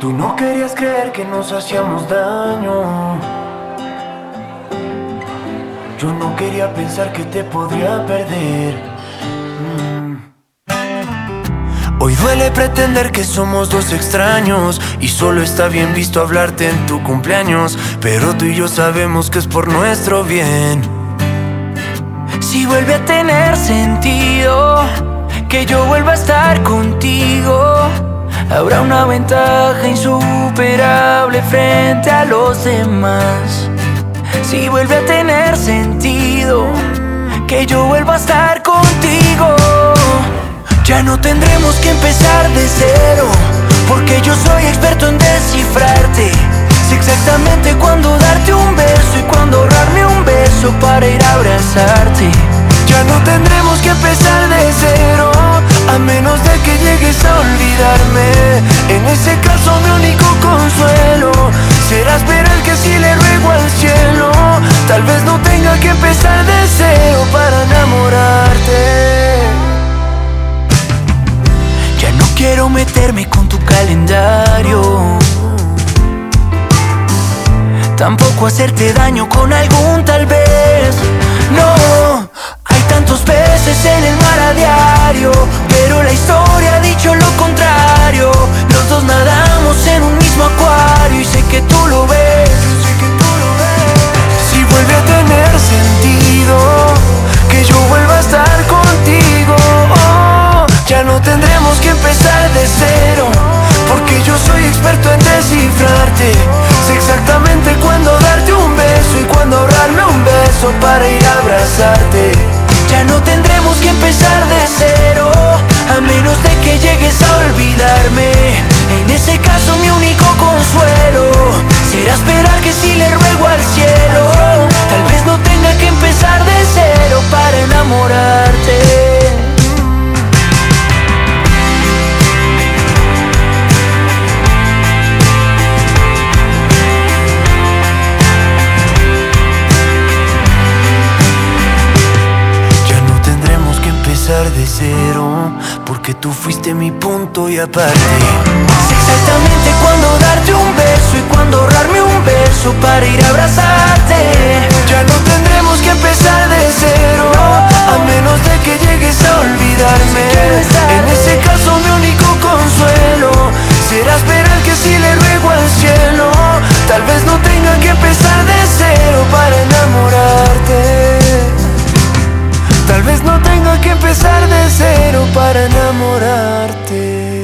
Tú no querías creer que nos hacíamos daño. Yo no quería pensar que te podría perder. Mm. Hoy duele pretender que somos dos extraños y solo está bien visto hablarte en tu cumpleaños, pero tú y yo sabemos que es por nuestro bien. Si vuelve a tener sentido que yo vuelva a estar contigo, habrá una ventaja insuperable frente a los demás. Si vuelve a tener sentido que yo vuelva a estar contigo, ya no tendremos que empezar de cero, porque yo soy experto en descifrarte. Sé exactamente cuándo darte un beso y cuándo ahorrarme un beso para ir a abrazarte. Ya no tendremos que empezar de cero, a menos de que llegues a olvidarme. En ese caso mi único consuelo será esperar que si le ruego al cielo, tal vez no tenga que empezar de cero para enamorarte. Ya no quiero meterme con tu calendario. Tampoco hacerte daño con algún tal vez. No, hay tantos peces en el mar a diario. De cero, porque tú fuiste mi punto y aparte. Vez no tenga que empezar de cero para enamorarte.